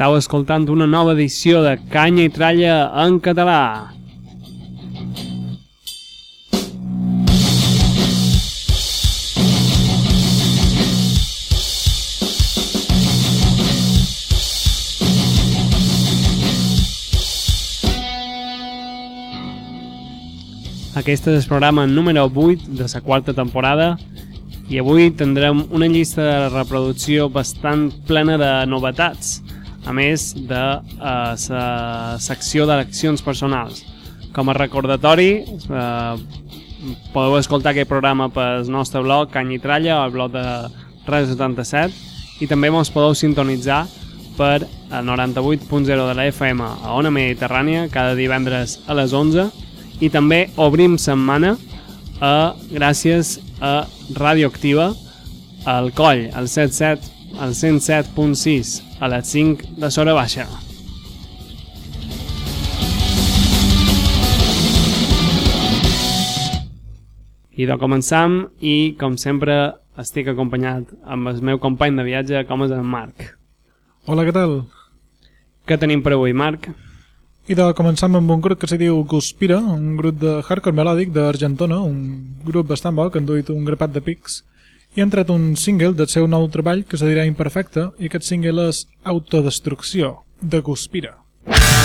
Estau escoltant una nova edició de Canya i Tralla en català. Aquest és el programa número 8 de la quarta temporada i avui tindrem una llista de reproducció bastant plena de novetats, a més de la uh, secció d'eleccions personals. Com a recordatori, uh, podeu escoltar aquest programa pel nostre blog Cany i Tralla, el blog de Radio 77, i també ens podeu sintonitzar per a 98.0 de la FM a Ona Mediterrània cada divendres a les 11 i també obrim setmana a, gràcies a Radioactiva al Coll, al 77, al 107.6 a les 5 de Sora Baixa. I de començam i, com sempre, estic acompanyat amb el meu company de viatge, com és en Marc. Hola, què tal? Què tenim per avui, Marc? I de començam amb un grup que se diu Guspira, un grup de hardcore melòdic d'Argentona, un grup bastant bo que han duit un grapat de pics, i han tret un single del seu nou treball que se dirà Imperfecte, i aquest single és Autodestrucció, de Guspira. L'autodestrucció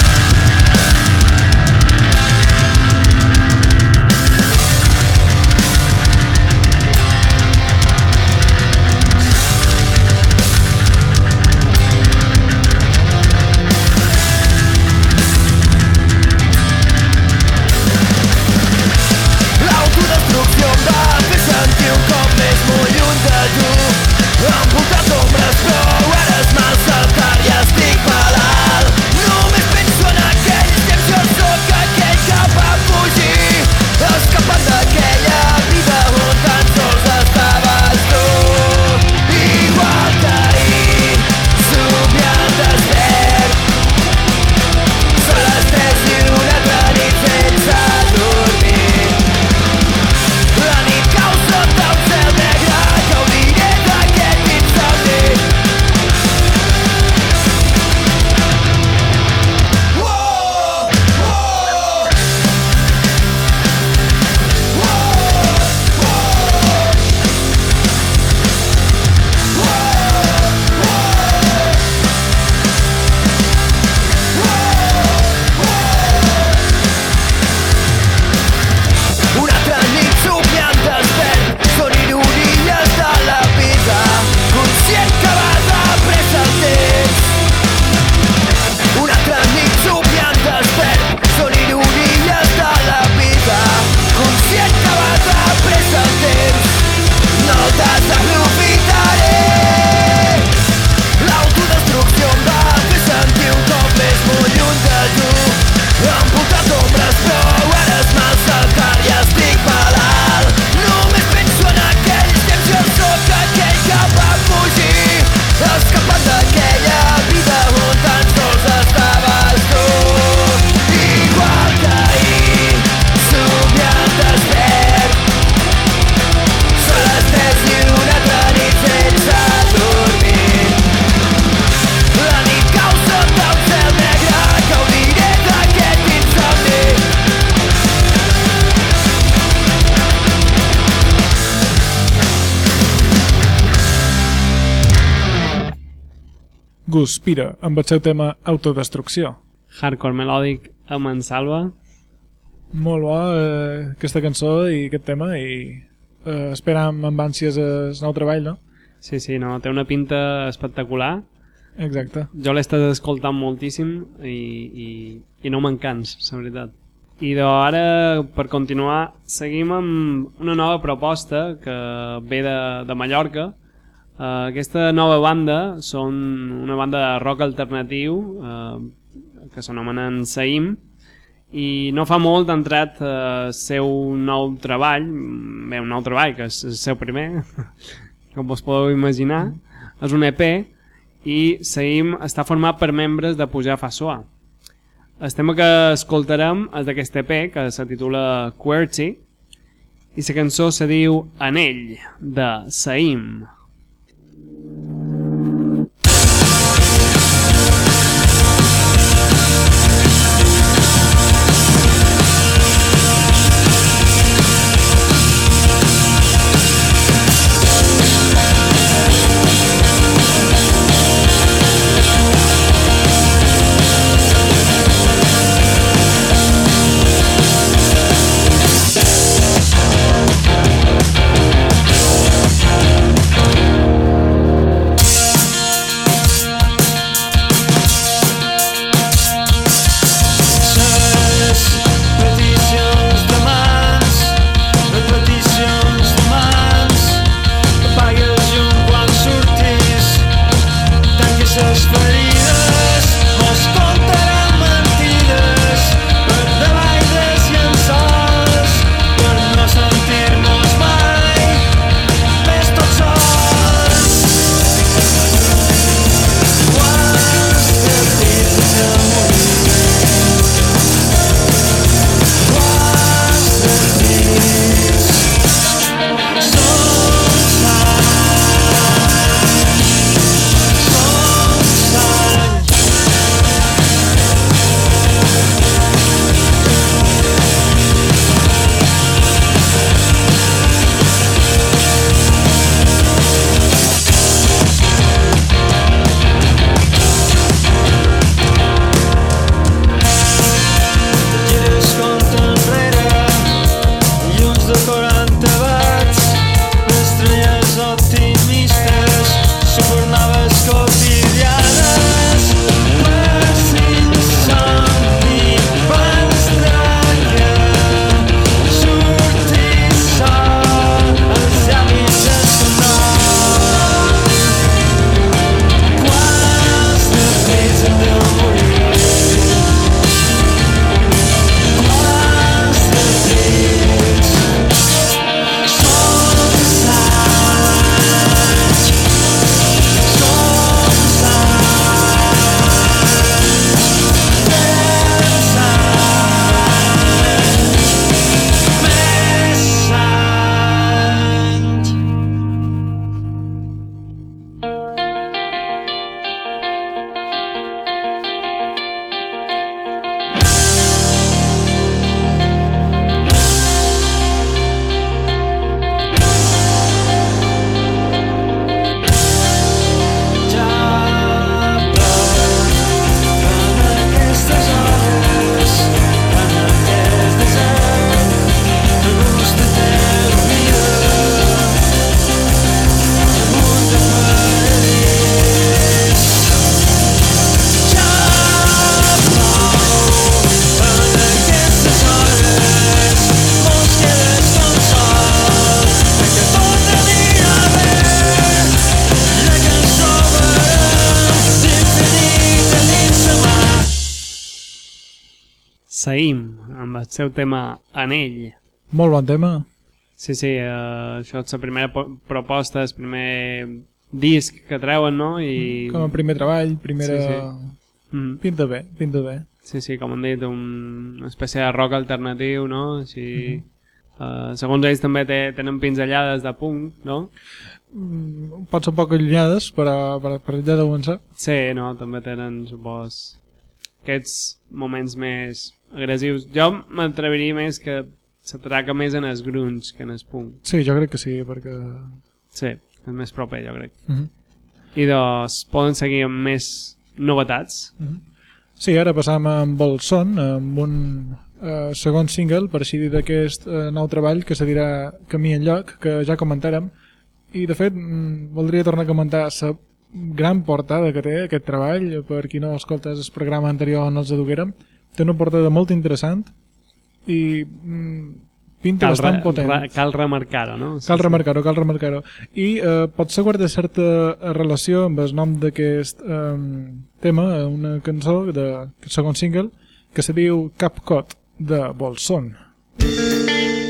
Guspira, amb el seu tema Autodestrucció. Hardcore melòdic amb en Salva. Molt bo eh, aquesta cançó i aquest tema i eh, esperam amb ànsies el nou treball, no? Sí, sí, no, té una pinta espectacular. Exacte. Jo l'he estat escoltant moltíssim i, i, i no m'encans, la veritat. I de ara, per continuar, seguim amb una nova proposta que ve de, de Mallorca, Uh, aquesta nova banda són una banda de rock alternatiu uh, que s'anomenen Saim i no fa molt ha entrat el uh, seu nou treball, bé, un nou treball que és el seu primer, com us podeu imaginar, és un EP i Saim està format per membres de Pujar Fa Suar. El tema que escoltarem és d'aquest EP que se titula QWERTY i la cançó se diu Anell de. Saïm, seu tema Anell. Molt bon tema. Sí, sí, uh, això és la primera po- proposta, el primer disc que treuen, no? I... Com a primer treball, primera... Sí, Mm, Pinta bé, pinta bé. sí, sí, com han dit, un, una espècie de rock alternatiu, no? Així... Uh, segons ells també té, tenen pinzellades de punk, no? Mm, Pot ser un poc allunyades, però per, per allà deuen ser. Sí, no, també tenen, supos, aquests moments més agressius. Jo m'atreviria més que s'atraca més en el grunge que en el punk. Sí, jo crec que sí, perquè... Sí, és més proper, jo crec. Mm -hmm. I doncs poden seguir amb més novetats. Sí, ara passam amb el son, amb un eh, segon single, per així dir, d'aquest eh, nou treball que se dirà Camí en lloc, que ja comentarem. I, de fet, mm, voldria tornar a comentar la gran portada que té aquest treball, per qui no escolta el programa anterior on els aduguérem. Té una portada molt interessant i mm, pinta cal bastant potent. Re, cal remarcar-ho, no? Sí, cal remarcar-ho, cal remarcar-ho. I eh, potser guardar certa eh, relació amb el nom d'aquest eh, tema, una cançó de segon single, que se diu Cap Cot, de Bolson. Mm -hmm.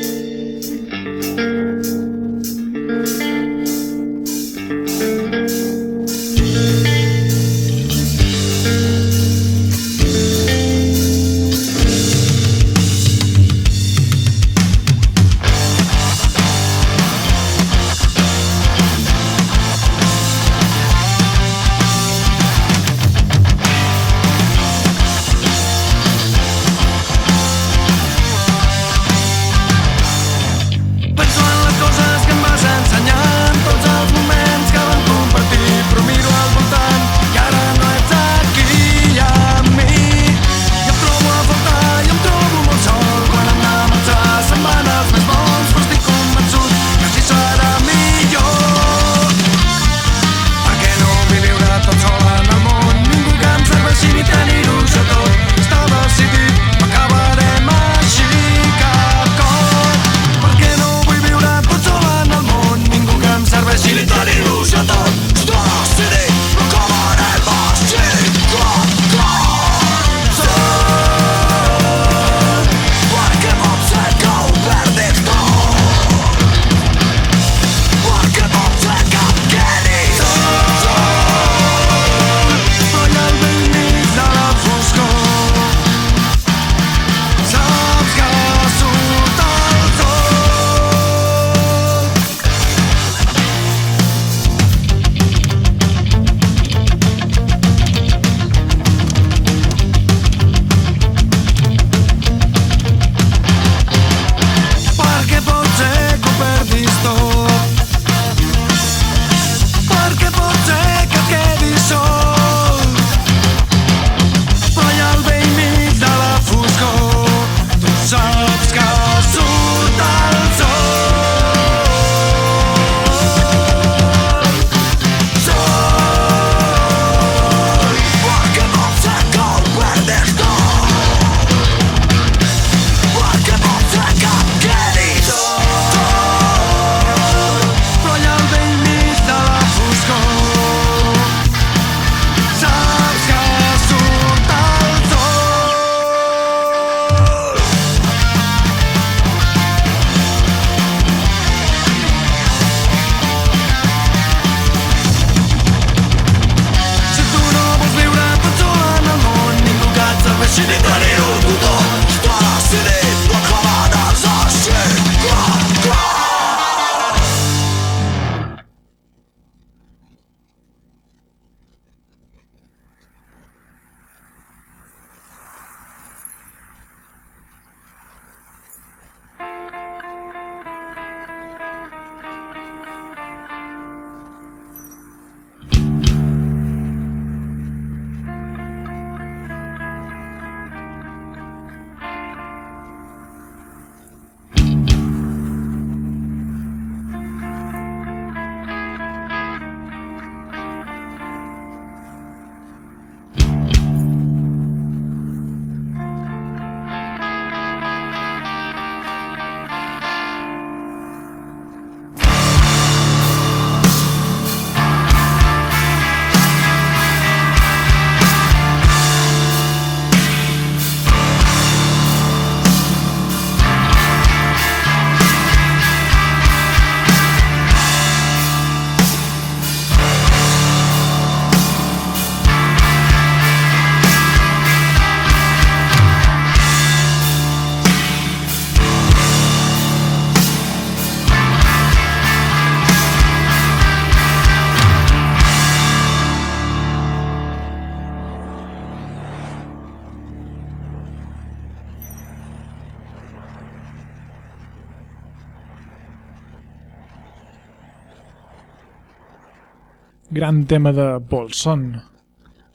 Gran tema de Bolson.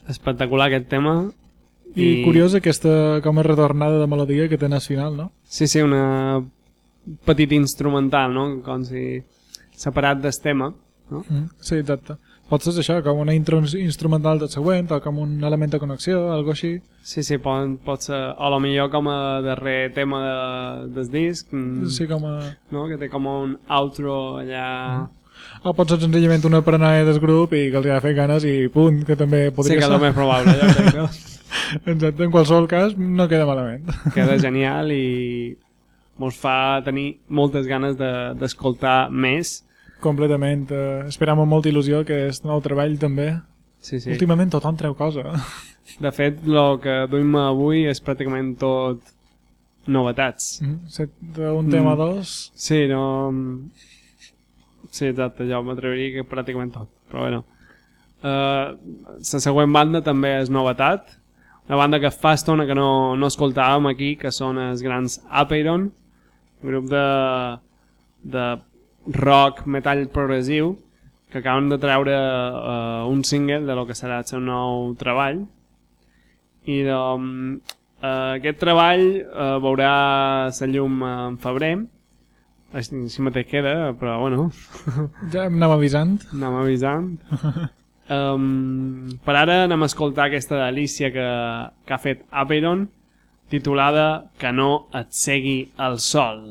Espectacular aquest tema. I, I curiós aquesta com a retornada de melodia que té nacional, no? Sí, sí, una petit instrumental, no? Com si separat del tema, no? Mm, sí, exacte. Pot ser això, com una intro instrumental del següent o com un element de connexió, alguna així. Sí, sí, pot, pot ser, o a lo millor com a darrer tema de, del disc. Mm, sí, com a... No? Que té com un outro allà... Mm o pot ser senzillament una paranoia del grup i que els ha fet ganes i punt, que també Sí, podria que és ser. el més probable, jo crec, no? Exacte, en qualsevol cas no queda malament. Queda genial i mos fa tenir moltes ganes de- d'escoltar de, més. Completament. Eh, esperam amb molta il·lusió que és nou treball també. Sí, Sí. sí. Últimament tothom treu cosa. De fet, el que duim avui és pràcticament tot novetats. Mm, set- D'un tema a dos. Sí, no... Sí, exacte, jo m'atreviria que pràcticament tot, però bueno. Uh, la següent banda també és novetat, una banda que fa estona que no, no escoltàvem aquí, que són els grans Apeiron, un grup de, de rock, metall progressiu, que acaben de treure uh, un single de lo que serà el seu nou treball. I doncs, uh, aquest treball uh, veurà la llum en febrer, així, mateix queda, però bueno, Ja em anava avisant. anem avisant. Um, per ara anem a escoltar aquesta delícia que, que ha fet Apeiron, titulada Que no et segui el sol.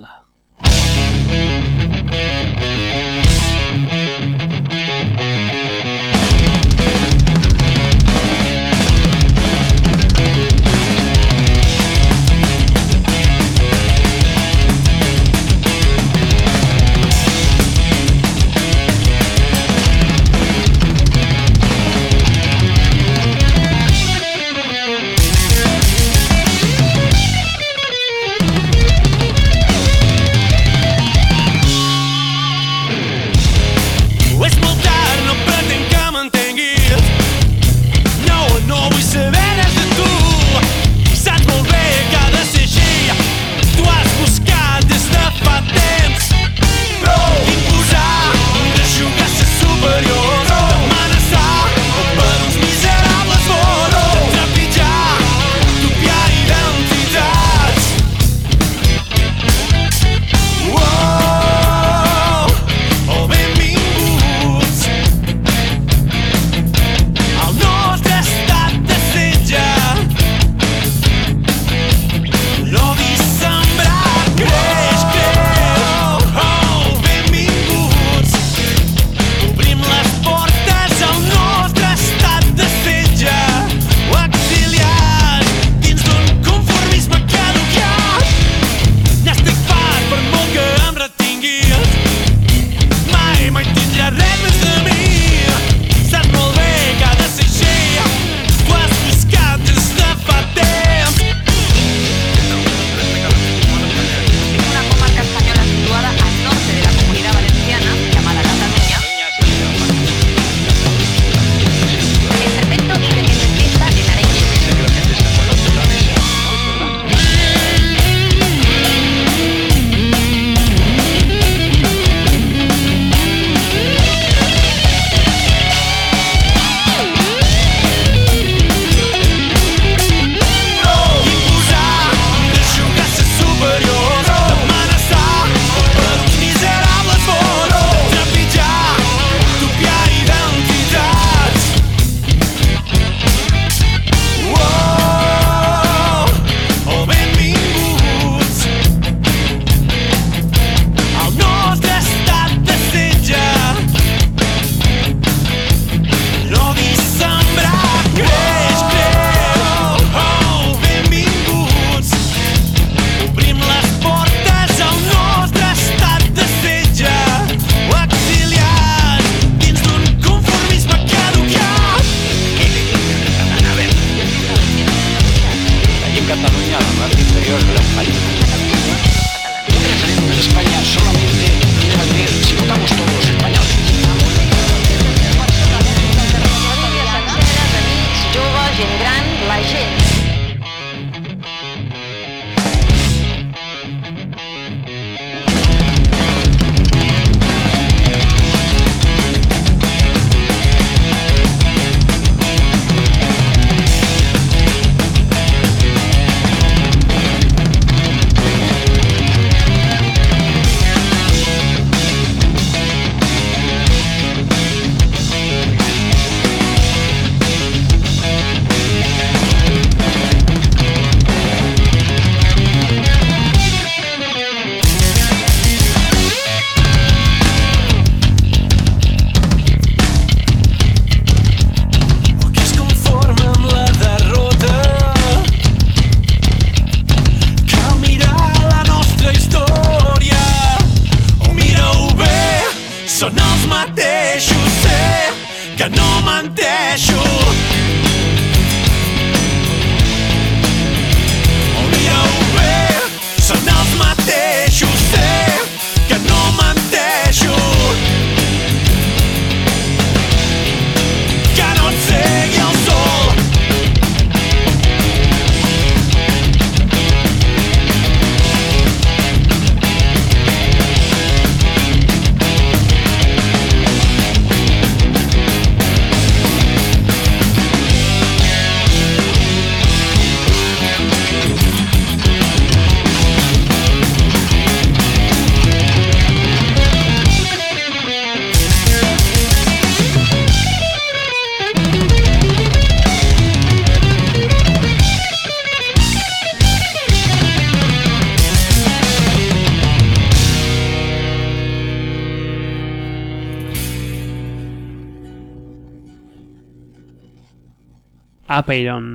Apeiron,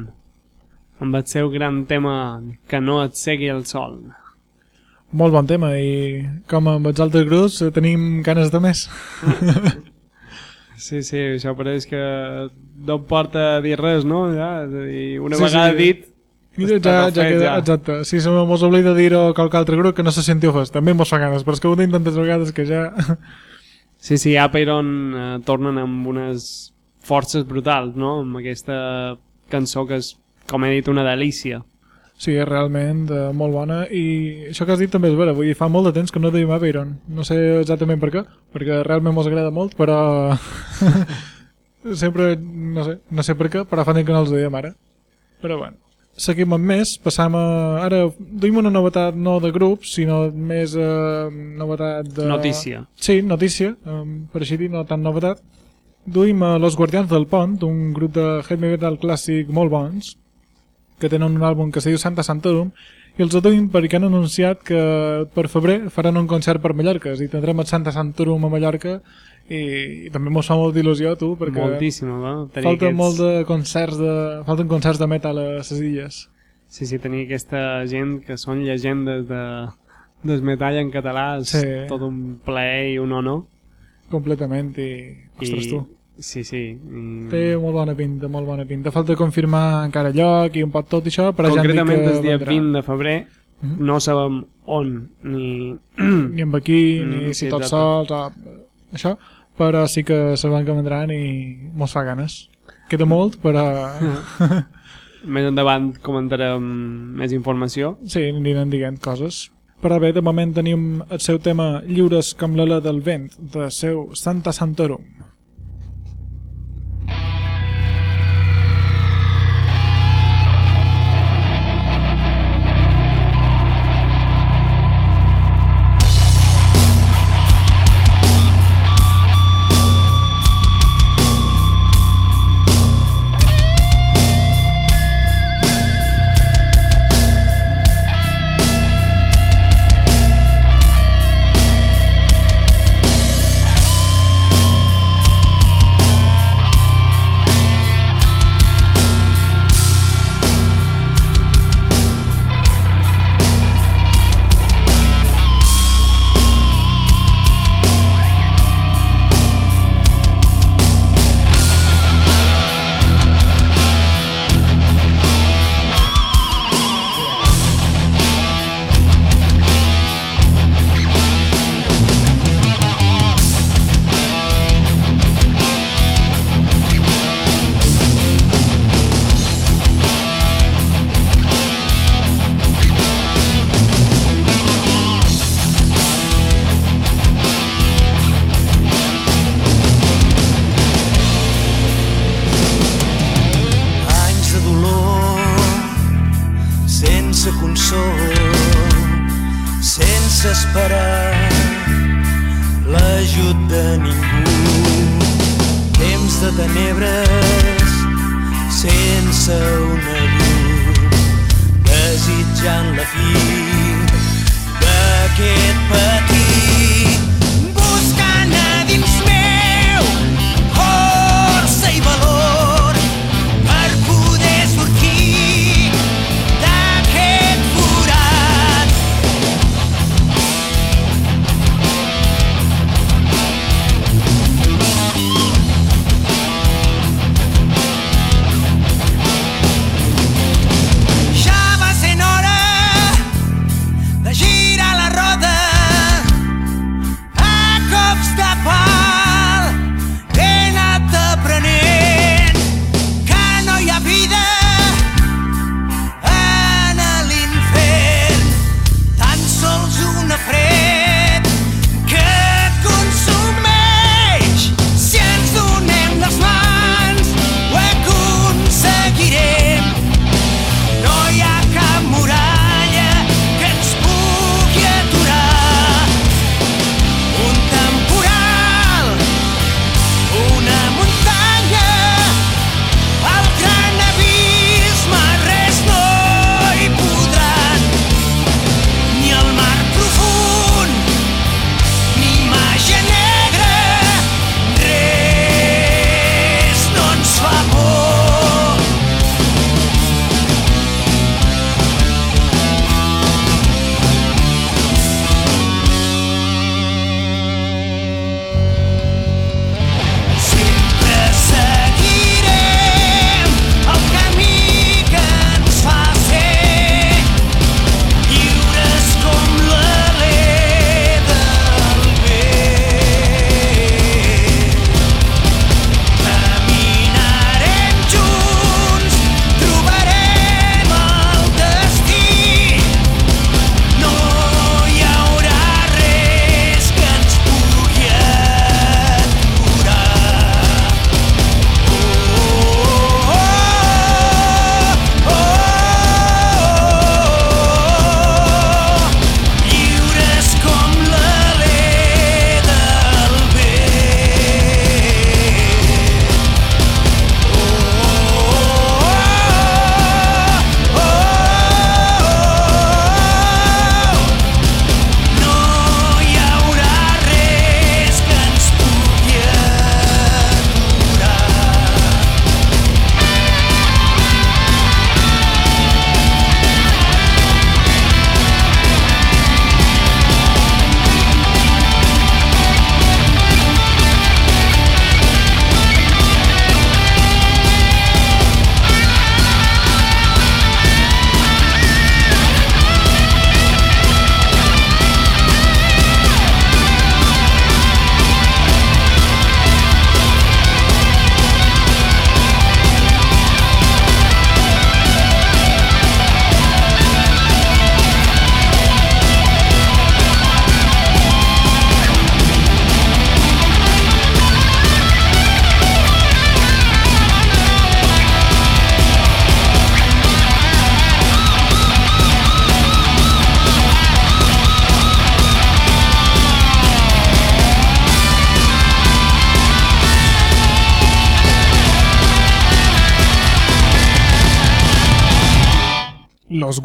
amb el seu gran tema que no et segui el sol. Molt bon tema i com amb els altres grups tenim ganes de més. Sí, sí, això pareix que no porta a dir res, no? Ja, dir, una Sí, vegada sí. dit, Ja, ja, fet, queda, ja. exacte. Si se mos oblida dir-ho a qualque altre grup que no se senti ofès, també mos fa ganes, però és que ho dic tantes vegades que ja... Sí, sí, Apeiron eh, tornen amb unes forces brutals, no? Amb aquesta cançó que és, com he dit, una delícia. Sí, és realment eh, molt bona i això que has dit també és vera, vull dir, fa molt de temps que no dèiem Byron. No sé exactament per què, perquè realment mos agrada molt, però sempre, no sé, no sé per què, però fa temps que no els dèiem ara. Però bueno, seguim amb més, passam a... Ara duim una novetat no de grup, sinó més eh, novetat de... Notícia. Sí, notícia, um, per així dir, no tant novetat. Duim a Los Guardians del Pont, un grup de heavy metal clàssic molt bons, que tenen un àlbum que se diu Santa Santorum, i els duim perquè han anunciat que per febrer faran un concert per Mallorca, i tindrem el Santa Santorum a Mallorca, i, i també mos fa molt d'il·lusió, tu, perquè Moltíssima, no? Tenir falta aquests... molt de concerts de... falten concerts de metal a les illes. Sí, sí, tenir aquesta gent que són llegendes de, del metall en català és Sí. tot un plaer i un honor. Completament, i... Ostres, tu. Sí, sí. I... Té molt bona pinta, molt bona pinta. Falta confirmar encara lloc i un poc tot això, però ja han dit Concretament que el dia vendrà. 20 de febrer Mhm. no sabem on ni... Ni amb aquí, ni Mm, si sí, exacte. sols, o... això, però sí que sabem que vendran i mos fa ganes. Queda molt, però Més endavant comentarem més informació. sí, aniran dient coses. Però bé, de moment tenim el seu tema Lliures com l'ala del vent, de seu Santa Santorum.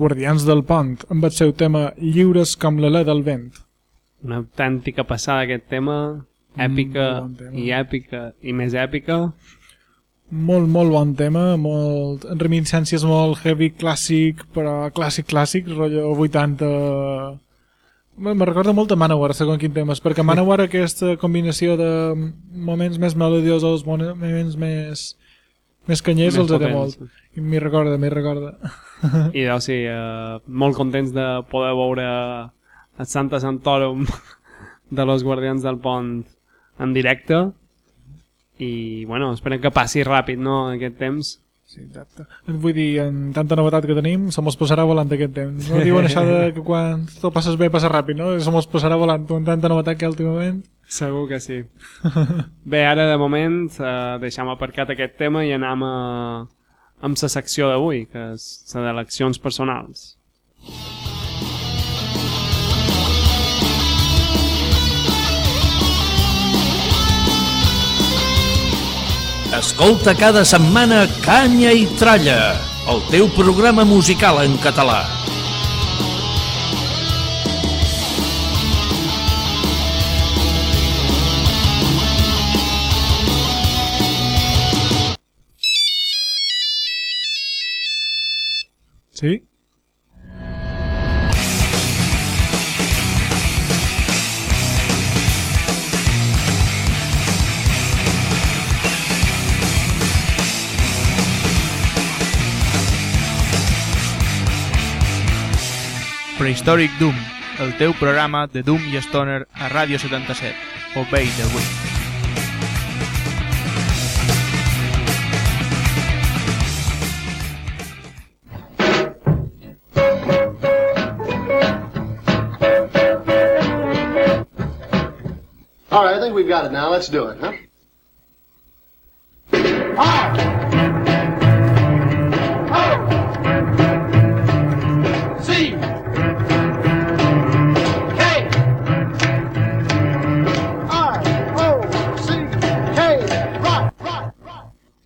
Guardians del Pont, amb el seu tema Lliures com l'alè del vent. Una autèntica passada aquest tema, èpica Mm, bon tema. i èpica i més èpica. Molt, molt bon tema, molt... en reminiscències molt heavy, clàssic, però clàssic, clàssic, rotllo 80... Me me recorda molt a Manowar, segons quin temes, perquè Manowar aquesta combinació de moments més melodiosos, moments més, més canyers, Més els era potents. molt. I m'hi recorda, m'hi recorda. I doncs sí, eh, molt contents de poder veure el Santa Santorum de los Guardians del Pont en directe i bueno, esperem que passi ràpid no, aquest temps Sí, exacte. Vull dir, en tanta novetat que tenim, se mos passarà volant aquest temps. No diuen això de que quan tot passes bé passa ràpid, no? Se mos passarà volant amb tanta novetat que últimament. segur que sí bé, ara de moment eh, deixem aparcat aquest tema i anem a, amb la secció d'avui que és la d'eleccions personals Escolta cada setmana Canya i Tralla, el teu programa musical en català. Sí? Prehistoric Doom, el teu programa de Doom i Stoner a Ràdio 77, o Bay del Wind. All right, I think we've got it now. Let's do it, huh? R O C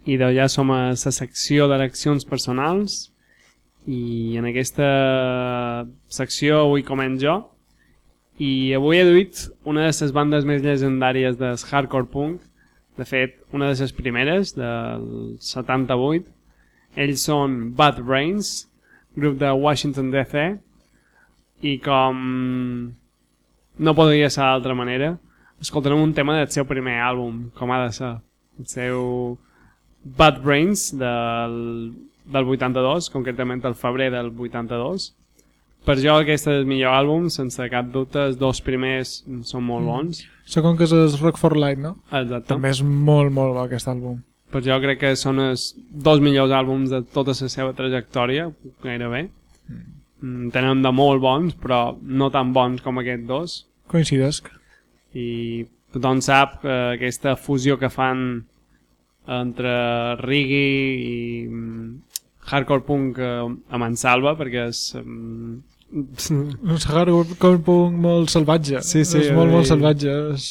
ja som a la secció d'eleccions personals i en aquesta secció avui comen jo i avui he duit una de les bandes més legendàries del hardcore punk. De fet, una de les primeres del 78 ells són Bad Brains grup de Washington DC i com no podria ser d'altra manera escoltarem un tema del seu primer àlbum com ha de ser. El seu Bad Brains del, del 82, concretament el febrer del 82. Per jo aquest és el millor àlbum, sense cap dubte, els dos primers són molt bons. Segon que és el Rock for Light, no? Exacte. També és molt, molt bo aquest àlbum. Per jo crec que són els dos millors àlbums de tota la seva trajectòria, gairebé. Mm, tenen de molt bons, però no tan bons com aquests dos. Coincidesc. i tothom sap que aquesta fusió que fan entre reggae i mm, hardcore punk eh, a mansalva perquè és mm, Hardcore punk molt salvatge. Sí, sí, És molt, molt i- salvatge. És...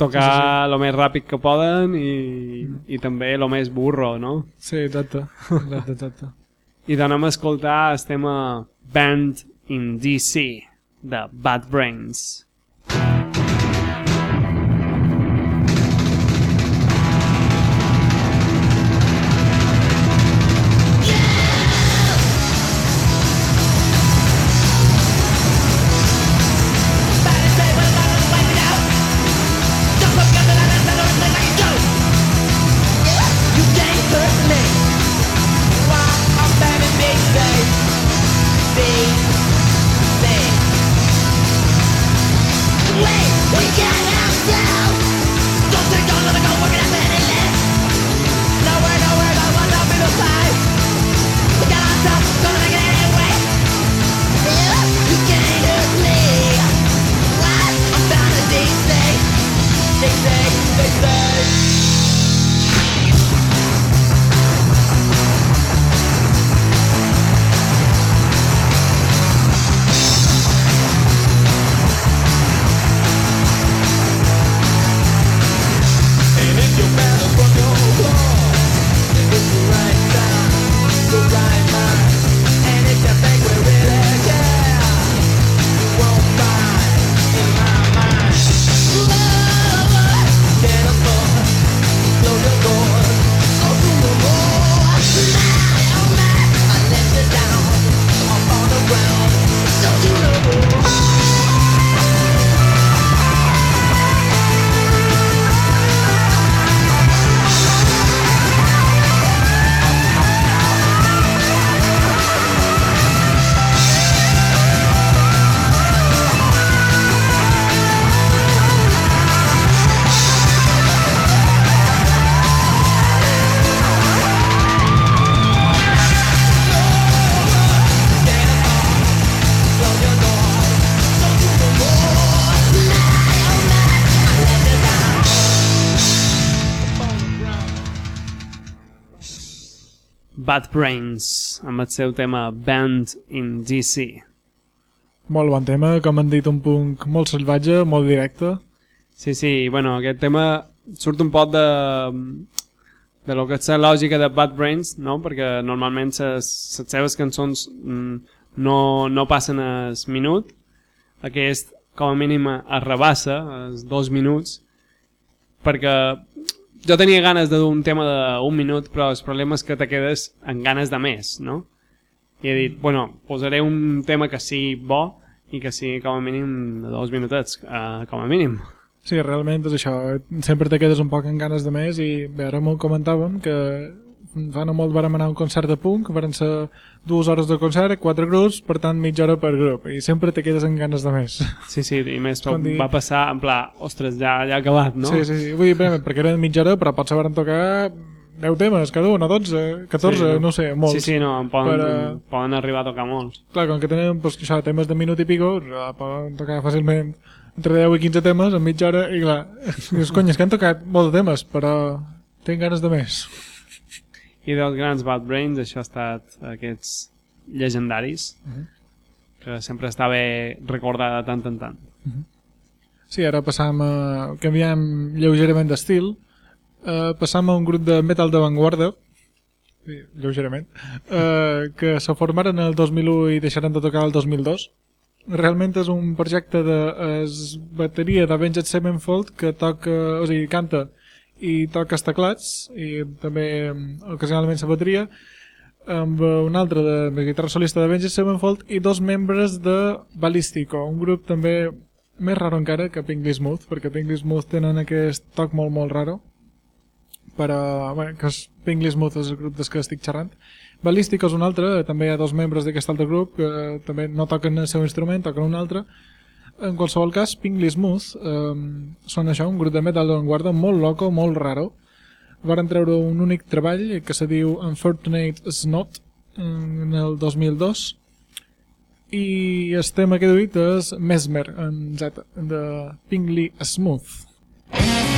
tocar el més ràpid que poden i, i també el més burro no? Sí, exacte. exacte, exacte. i donem a escoltar el tema Band in DC de Bad Brains Bad Brains, amb el seu tema Band in DC. Molt bon tema, com han dit, un punk molt salvatge, molt directe. Sí, sí, bueno, aquest tema surt un poc de, de lo que és la lògica de Bad Brains, no? perquè normalment les, seves cançons mm, no, no passen el minut, aquest com a mínim es rebassa, els dos minuts, perquè jo tenia ganes d'un tema d'un minut, però el problema és que te quedes amb ganes de més, no? I he dit, bueno, posaré un tema que sigui bo i que sigui com a mínim de dos minutets, uh, com a mínim. Sí, realment és això, sempre te quedes un poc amb ganes de més i bé, ara m'ho comentàvem que fa no molt vàrem anar a un concert de punk, varen ser dues hores de concert, quatre grups, per tant mitja hora per grup, i sempre te quedes amb ganes de més. Sí, sí, i més Com dir- va passar en pla, ostres, ja, ja ha acabat, no? Sí, sí, sí, vull dir, bé, perquè era mitja hora, però potser varen tocar 10 temes cada un, o 12, 14, Sí, no? sé, molts. Sí, sí, no, en poden, Per, per, eh, poden arribar a tocar molts. Clar, com que tenen pues, això, temes de minut i pico, poden tocar fàcilment entre 10 i 15 temes en mitja hora, i clar, dius, cony, és que han tocat molts temes, però tinc ganes de més. I dels grans Bad Brains, això ha estat aquests llegendaris, Mhm. que sempre està bé recordar de tant en tant. Sí, ara passam a... canviem lleugerament d'estil, eh, passam a un grup de metal d'avantguarda, sí, lleugerament, eh, que se formaren el 2001 i deixaran de tocar el 2002. Realment és un projecte de es bateria d'Avenged Sevenfold que toca, o sigui, canta i toca els teclats i també mm, ocasionalment la bateria amb un altre de, de guitarra solista d'Avenged Sevenfold i dos membres de Ballistico, un grup també més raro encara que Pinkly Smooth, perquè Pinkly Smooth tenen aquest toc molt molt raro però, bueno, que és Pinkly Smooth és el grup des que estic xerrant. Balístic és un altre, també hi ha dos membres d'aquest altre grup que també no toquen el seu instrument, toquen un altre en qualsevol cas, Pinkly Smooth eh, són això, un grup de metal d'avantguarda molt loco, molt raro. Varen treure un únic treball que se diu Unfortunate Snot en el 2002 i el tema que he duit és Mesmer en Z, de Pinkly Smooth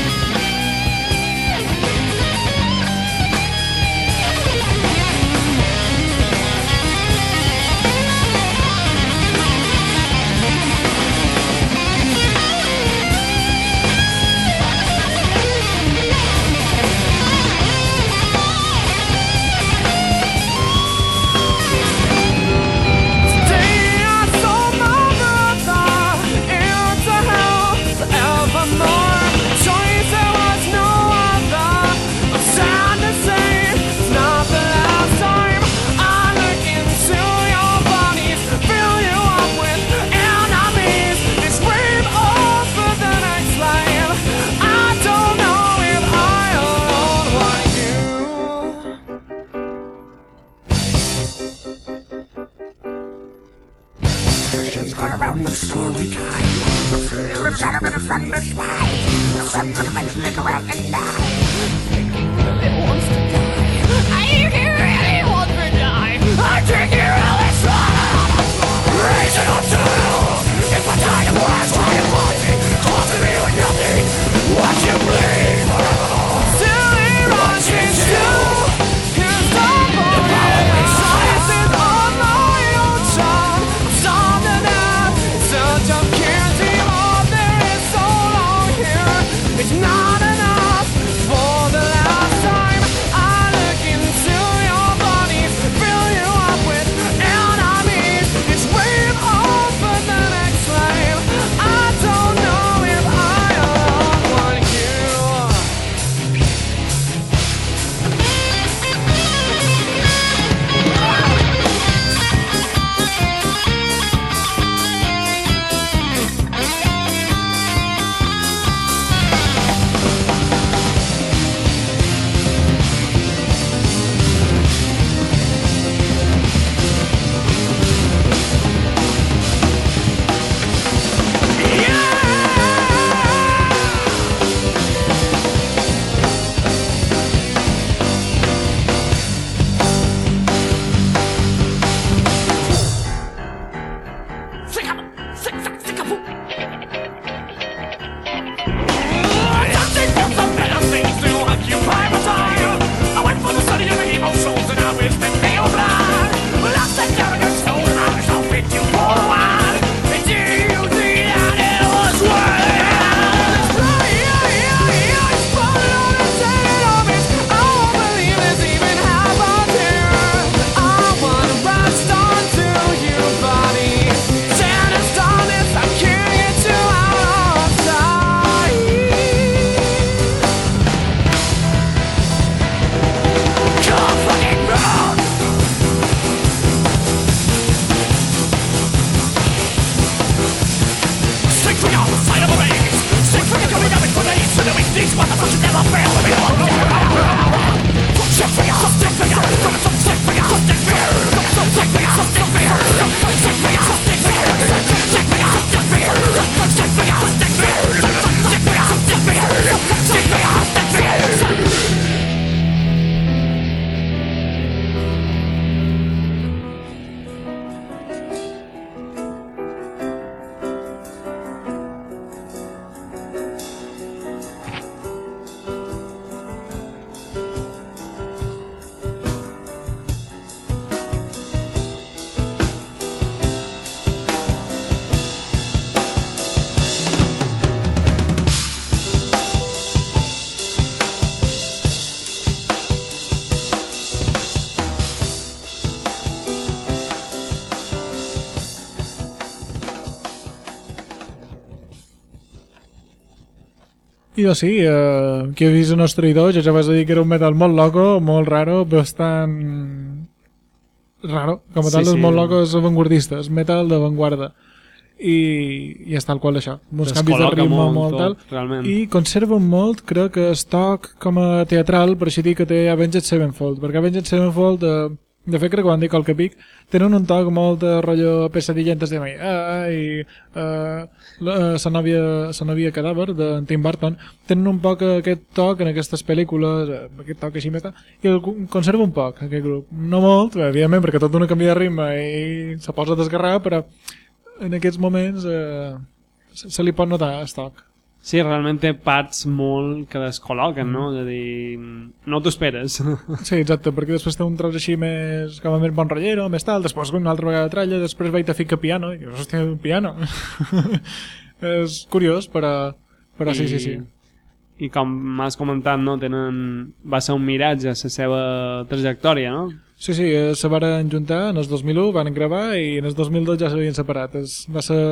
From Solomon from the sky, from Solomon's little world and lie. wants to die. I really want to die. I drink your Alice Reason up to hell. If I died, I was right above me. Causing me with nothing. Watch you bleed. Doncs sí, eh, qui ha vist el nostre idol ja vas dir que era un metal molt loco, molt raro, bastant raro, com a Sí, tal sí. és molt loco, és avantguardista, és metal d'avantguarda i, i és tal qual això uns canvis de ritme molt, molt tal realment. i conserven molt, crec que es toc com a teatral, per així dir que té Avenged Sevenfold, perquè Avenged Sevenfold eh, de fet crec que ho han dit qualque pic tenen un toc molt de rotllo pesadilla antes de mai. Ah, i eh, la, sa, nòvia, sa nòvia cadàver de Tim Burton tenen un poc aquest toc en aquestes pel·lícules eh, aquest toc així més tal, i el co- conserva un poc aquest grup, no molt evidentment perquè tot una canvia de ritme i se posa a desgarrar però en aquests moments eh, se, se li pot notar el toc Sí, realment té parts molt que descol·loquen, no? És a dir, no t'ho esperes. Sí, exacte, perquè després té un tros així més, com a més bon rotllero, més tal, després una altra vegada tralla, després vaig a ficar piano, i dius, hòstia, un piano. és curiós, però, però sí, sí, sí. I com m'has comentat, no? Tenen... va ser un miratge la seva trajectòria, no? Sí, sí, eh, se varen juntar en el 2001, van gravar i en el 2002 ja s'havien separat. Es, va ser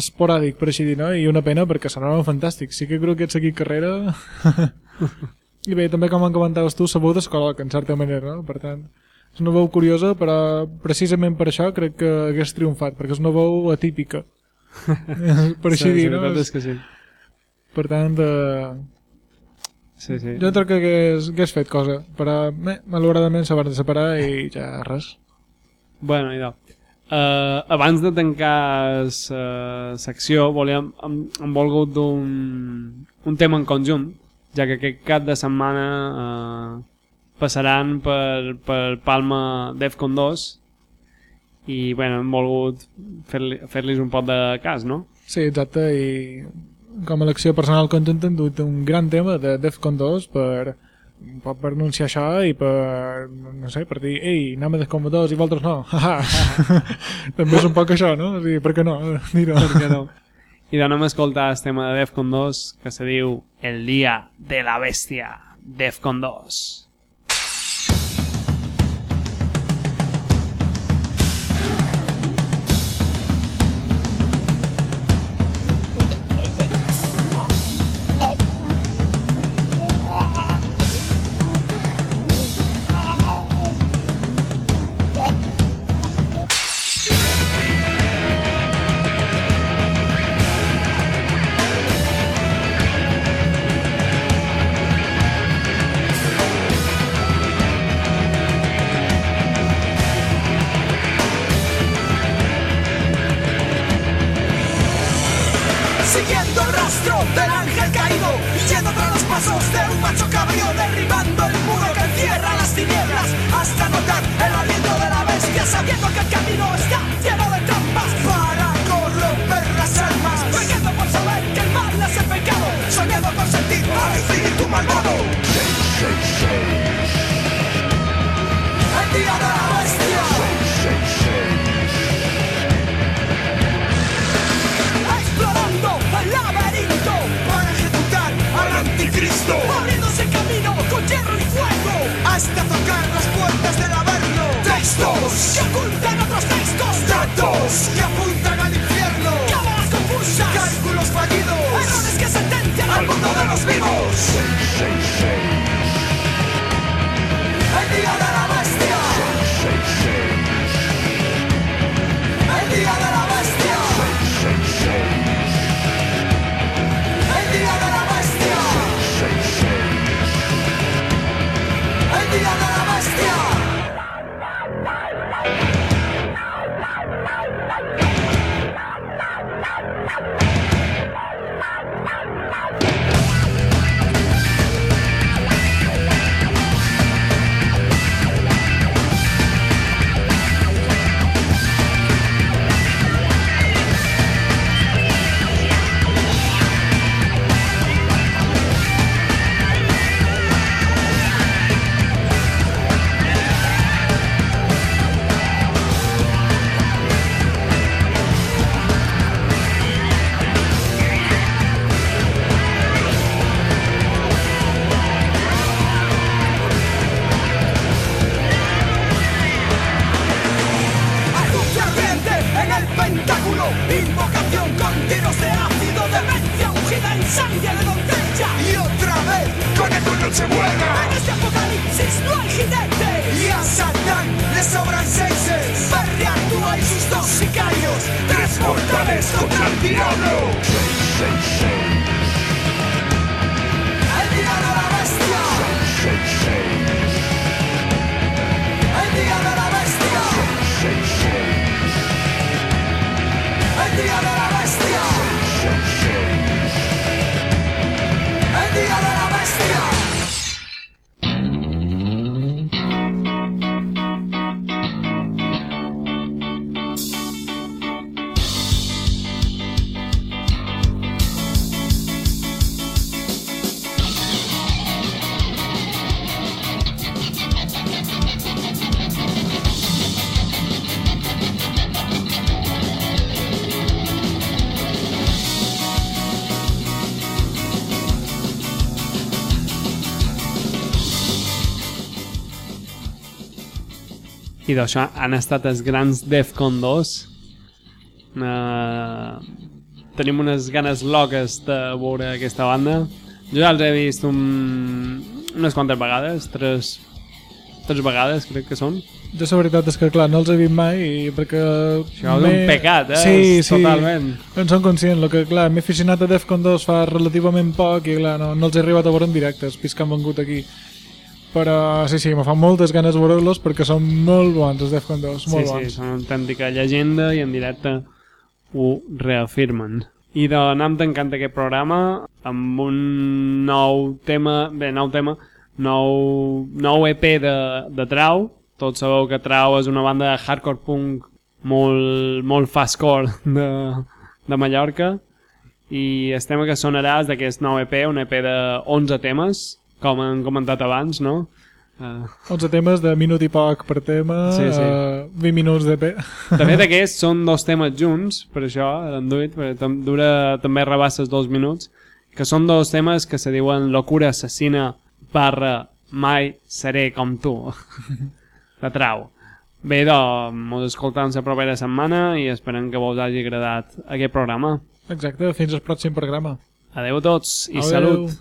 esporàdic, per així dir, no? I una pena perquè sonaven fantàstics. Sí que crec que aquest seguit carrera... I bé, també com en comentaves tu, la veu descol·loca, en certa manera, no? Per tant, és una veu curiosa, però precisament per això crec que hagués triomfat, perquè és una veu atípica. per així sí, dir, no? és que sí. Per tant, eh, Sí, sí. jo crec que hagués, hagués fet cosa, però bé, malauradament se van separar i ja res. Bueno, idò. Uh, abans de tancar la secció, volíem, hem, hem volgut d'un un tema en conjunt, ja que aquest cap de setmana uh, passaran per, per Palma Defcon 2 i bueno, hem volgut fer-los un poc de cas, no? Sí, exacte, i com a elecció personal conjunta hem dut un gran tema de Defcon 2 per, per, per anunciar això i per, no sé, per dir, ei, anem a 2 i vosaltres no. També és un poc això, no? O sigui, per què no? Dir-ho. Per què no? I donem a escoltar el tema de Defcon 2 que se diu El dia de la bèstia, Defcon 2. Contra el I d'això han estat els grans Defcon 2. Uh, tenim unes ganes loques de veure aquesta banda. Jo ja els he vist un, unes quantes vegades, tres, tres vegades crec que són. Jo la veritat és que, clar, no els he vist mai i perquè... Això és un pecat, eh? Sí, És sí. totalment. En som conscient, el que, clar, m'he aficionat a Defcon 2 fa relativament poc i, clar, no, no els he arribat a veure en directe, els pis que han vengut aquí. Però, sí, sí, me fa moltes ganes de veure-los perquè són molt bons, els Defcon 2, Sí, molt sí, bons. són una autèntica llegenda i en directe ho reafirmen. I d'anar tancant aquest programa amb un nou tema, bé, nou tema, nou, nou EP de, de Trau. Tots sabeu que Trau és una banda de hardcore punk molt, molt fastcore de, de Mallorca i el tema que sonarà és d'aquest nou EP, un EP de 11 temes, com hem comentat abans, no? Uh, 11 temes de minut i poc per tema, Sí, sí. eh, 20 minuts de P. De fet, aquests són dos temes junts, per això l'han duit, perquè dura també rebasses dos minuts, que són dos temes que se diuen Locura assassina barra Mai seré com tu. De trau. Bé, doncs, mos escoltam la propera setmana i esperem que vos hagi agradat aquest programa. Exacte, fins al pròxim programa. Adeu a tots i Adeu. salut!